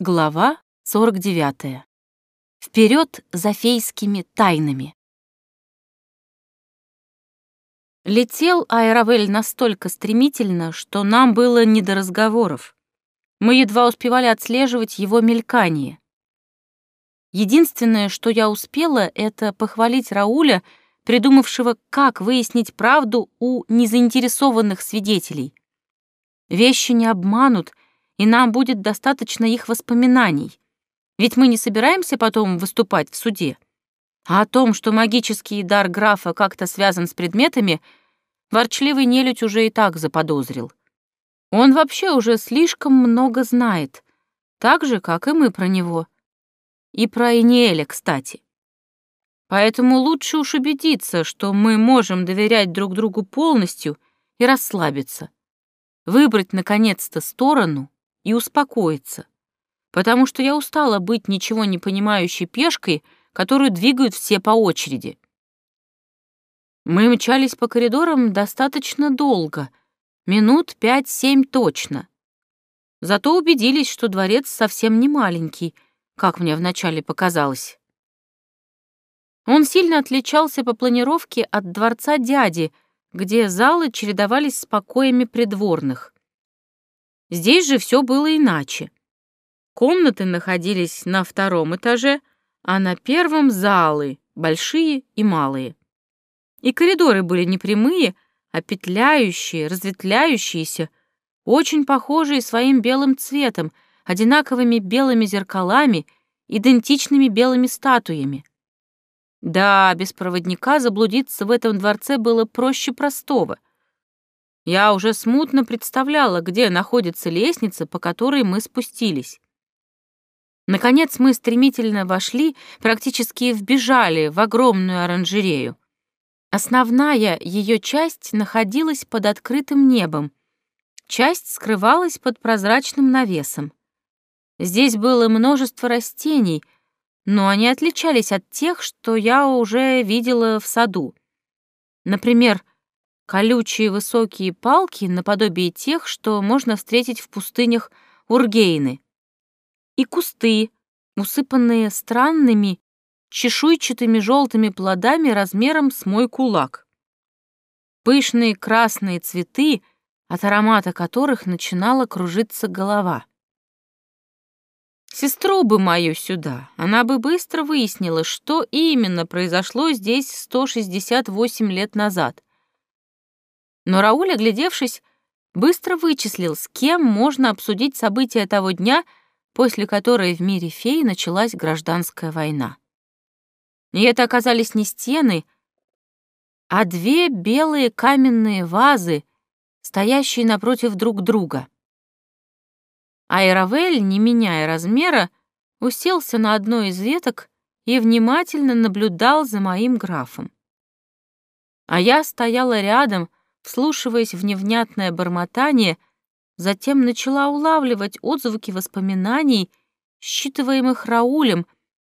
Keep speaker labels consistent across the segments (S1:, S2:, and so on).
S1: Глава 49. Вперед за фейскими тайнами. Летел Аэровель настолько стремительно, что нам было не до разговоров. Мы едва успевали отслеживать его мелькание. Единственное, что я успела, это похвалить Рауля, придумавшего, как выяснить правду у незаинтересованных свидетелей. Вещи не обманут, и нам будет достаточно их воспоминаний. Ведь мы не собираемся потом выступать в суде. А о том, что магический дар графа как-то связан с предметами, ворчливый нелюдь уже и так заподозрил. Он вообще уже слишком много знает, так же, как и мы про него. И про Иниэля, кстати. Поэтому лучше уж убедиться, что мы можем доверять друг другу полностью и расслабиться. Выбрать, наконец-то, сторону, и успокоиться, потому что я устала быть ничего не понимающей пешкой, которую двигают все по очереди. Мы мчались по коридорам достаточно долго, минут пять-семь точно. Зато убедились, что дворец совсем не маленький, как мне вначале показалось. Он сильно отличался по планировке от дворца дяди, где залы чередовались с покоями придворных. Здесь же все было иначе. Комнаты находились на втором этаже, а на первом — залы, большие и малые. И коридоры были не прямые, а петляющие, разветвляющиеся, очень похожие своим белым цветом, одинаковыми белыми зеркалами, идентичными белыми статуями. Да, без проводника заблудиться в этом дворце было проще простого — я уже смутно представляла, где находится лестница, по которой мы спустились. Наконец мы стремительно вошли, практически вбежали в огромную оранжерею. Основная ее часть находилась под открытым небом, часть скрывалась под прозрачным навесом. Здесь было множество растений, но они отличались от тех, что я уже видела в саду. Например, колючие высокие палки наподобие тех, что можно встретить в пустынях Ургейны, и кусты, усыпанные странными чешуйчатыми желтыми плодами размером с мой кулак. Пышные красные цветы, от аромата которых начинала кружиться голова. Сестру бы мою сюда, она бы быстро выяснила, что именно произошло здесь 168 лет назад. Но Рауль, оглядевшись, быстро вычислил, с кем можно обсудить события того дня, после которой в мире фей началась гражданская война. И это оказались не стены, а две белые каменные вазы, стоящие напротив друг друга. Айравель, не меняя размера, уселся на одной из веток и внимательно наблюдал за моим графом. А я стояла рядом, вслушиваясь в невнятное бормотание, затем начала улавливать отзвуки воспоминаний, считываемых Раулем,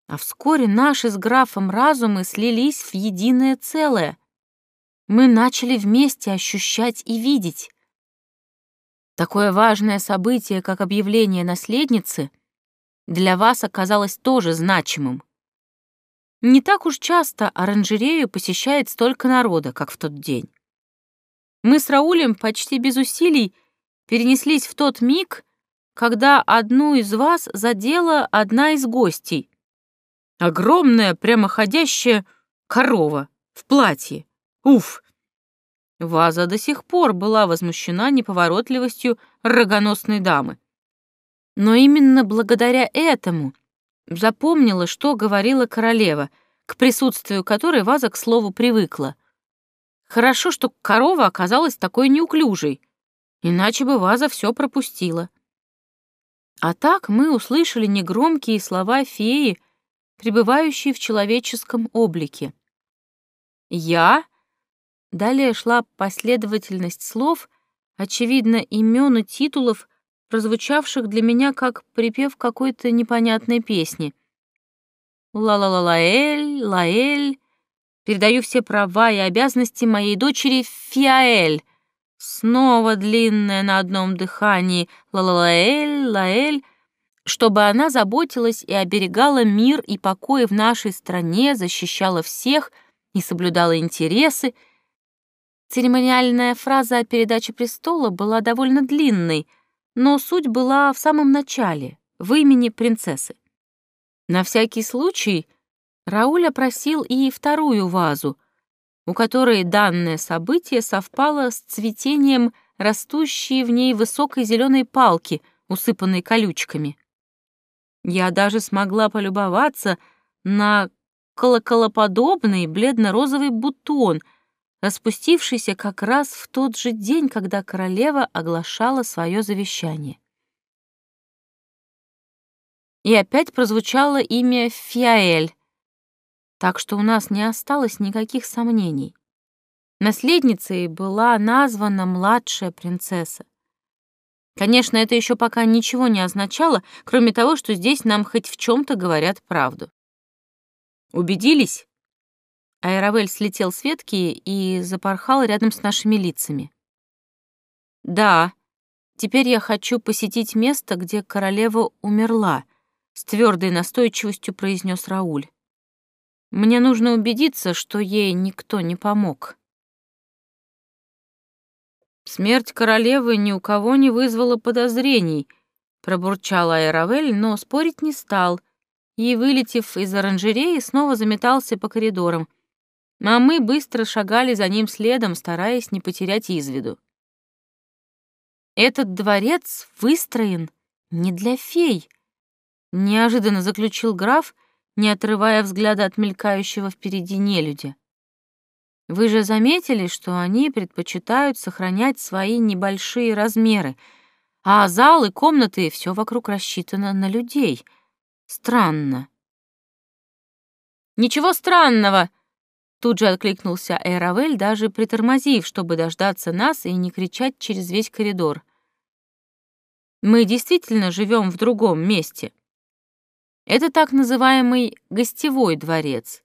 S1: а вскоре наши с графом разумы слились в единое целое. Мы начали вместе ощущать и видеть. Такое важное событие, как объявление наследницы, для вас оказалось тоже значимым. Не так уж часто оранжерею посещает столько народа, как в тот день. Мы с Раулем почти без усилий перенеслись в тот миг, когда одну из вас задела одна из гостей. Огромная, прямоходящая корова в платье. Уф! Ваза до сих пор была возмущена неповоротливостью рогоносной дамы. Но именно благодаря этому запомнила, что говорила королева, к присутствию которой Ваза, к слову, привыкла — Хорошо, что корова оказалась такой неуклюжей, иначе бы ваза все пропустила. А так мы услышали негромкие слова феи, пребывающие в человеческом облике. «Я...» Далее шла последовательность слов, очевидно, имен и титулов, прозвучавших для меня как припев какой-то непонятной песни. «Ла-ла-ла-лаэль, лаэль, Передаю все права и обязанности моей дочери Фиаэль. Снова длинная на одном дыхании. Ла-ла-лаэль, лаэль. чтобы она заботилась и оберегала мир и покой в нашей стране, защищала всех и соблюдала интересы. Церемониальная фраза о передаче престола была довольно длинной, но суть была в самом начале, в имени принцессы. На всякий случай Рауль опросил и вторую вазу, у которой данное событие совпало с цветением растущей в ней высокой зеленой палки, усыпанной колючками. Я даже смогла полюбоваться на колоколоподобный бледно-розовый бутон, распустившийся как раз в тот же день, когда королева оглашала свое завещание. И опять прозвучало имя Фиаэль, так что у нас не осталось никаких сомнений. Наследницей была названа младшая принцесса. Конечно, это еще пока ничего не означало, кроме того, что здесь нам хоть в чем то говорят правду. Убедились? Аэровель слетел с ветки и запорхал рядом с нашими лицами. Да, теперь я хочу посетить место, где королева умерла, с твердой настойчивостью произнес Рауль. Мне нужно убедиться, что ей никто не помог. Смерть королевы ни у кого не вызвала подозрений, пробурчал Айравель, но спорить не стал и, вылетев из оранжереи, снова заметался по коридорам. А мы быстро шагали за ним следом, стараясь не потерять из виду. «Этот дворец выстроен не для фей», — неожиданно заключил граф, не отрывая взгляда от мелькающего впереди нелюдя. Вы же заметили, что они предпочитают сохранять свои небольшие размеры, а зал и комнаты все вокруг рассчитано на людей. Странно. Ничего странного, тут же откликнулся Эравель, даже притормозив, чтобы дождаться нас и не кричать через весь коридор. Мы действительно живем в другом месте. Это так называемый гостевой дворец.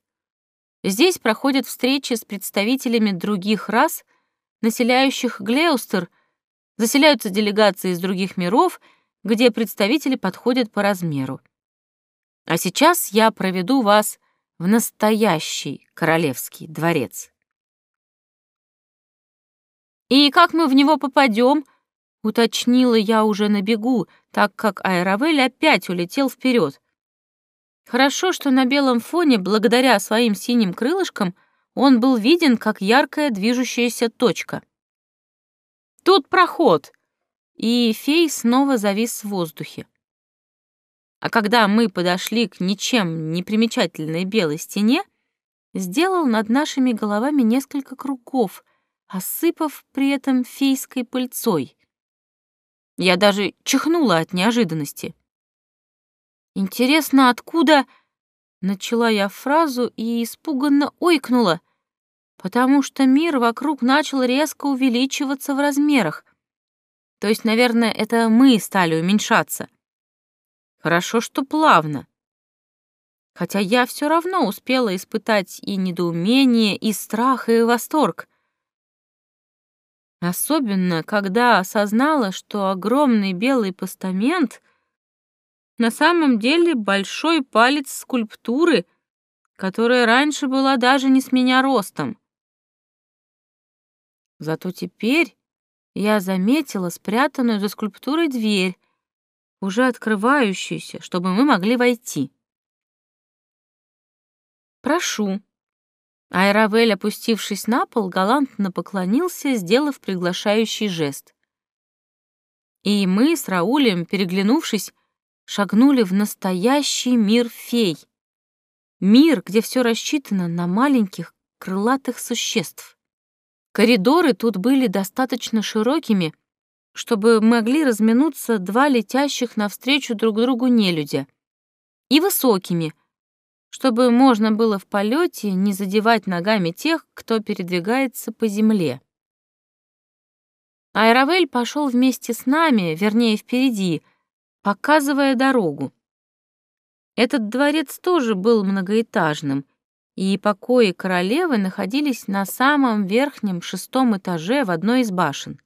S1: Здесь проходят встречи с представителями других рас, населяющих Глеустер, заселяются делегации из других миров, где представители подходят по размеру. А сейчас я проведу вас в настоящий королевский дворец. «И как мы в него попадем?» — уточнила я уже на бегу, так как Айравель опять улетел вперед. Хорошо, что на белом фоне, благодаря своим синим крылышкам, он был виден как яркая движущаяся точка. «Тут проход!» И фей снова завис в воздухе. А когда мы подошли к ничем не примечательной белой стене, сделал над нашими головами несколько кругов, осыпав при этом фейской пыльцой. Я даже чихнула от неожиданности. Интересно, откуда... Начала я фразу и испуганно ойкнула, потому что мир вокруг начал резко увеличиваться в размерах. То есть, наверное, это мы стали уменьшаться. Хорошо, что плавно. Хотя я все равно успела испытать и недоумение, и страх, и восторг. Особенно, когда осознала, что огромный белый постамент на самом деле большой палец скульптуры, которая раньше была даже не с меня ростом. Зато теперь я заметила спрятанную за скульптурой дверь, уже открывающуюся, чтобы мы могли войти. «Прошу». Айравель, опустившись на пол, галантно поклонился, сделав приглашающий жест. И мы с Раулем, переглянувшись, шагнули в настоящий мир фей. Мир, где все рассчитано на маленьких крылатых существ. Коридоры тут были достаточно широкими, чтобы могли разминуться два летящих навстречу друг другу нелюдя, и высокими, чтобы можно было в полете не задевать ногами тех, кто передвигается по земле. Айравель пошел вместе с нами, вернее, впереди, показывая дорогу. Этот дворец тоже был многоэтажным, и покои королевы находились на самом верхнем шестом этаже в одной из башен.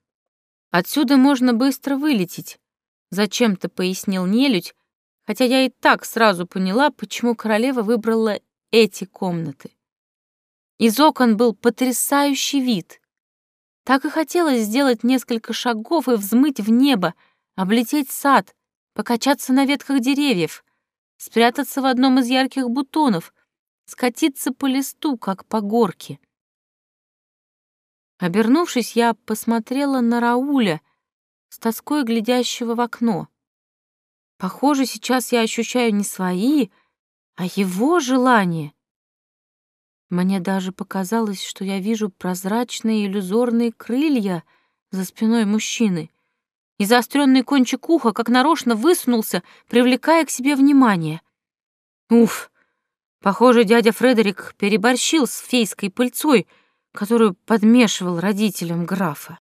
S1: Отсюда можно быстро вылететь, зачем-то пояснил нелюдь, хотя я и так сразу поняла, почему королева выбрала эти комнаты. Из окон был потрясающий вид. Так и хотелось сделать несколько шагов и взмыть в небо, облететь сад, покачаться на ветках деревьев, спрятаться в одном из ярких бутонов, скатиться по листу, как по горке. Обернувшись, я посмотрела на Рауля, с тоской глядящего в окно. Похоже, сейчас я ощущаю не свои, а его желания. Мне даже показалось, что я вижу прозрачные иллюзорные крылья за спиной мужчины, и заостренный кончик уха как нарочно высунулся, привлекая к себе внимание. Уф! Похоже, дядя Фредерик переборщил с фейской пыльцой, которую подмешивал родителям графа.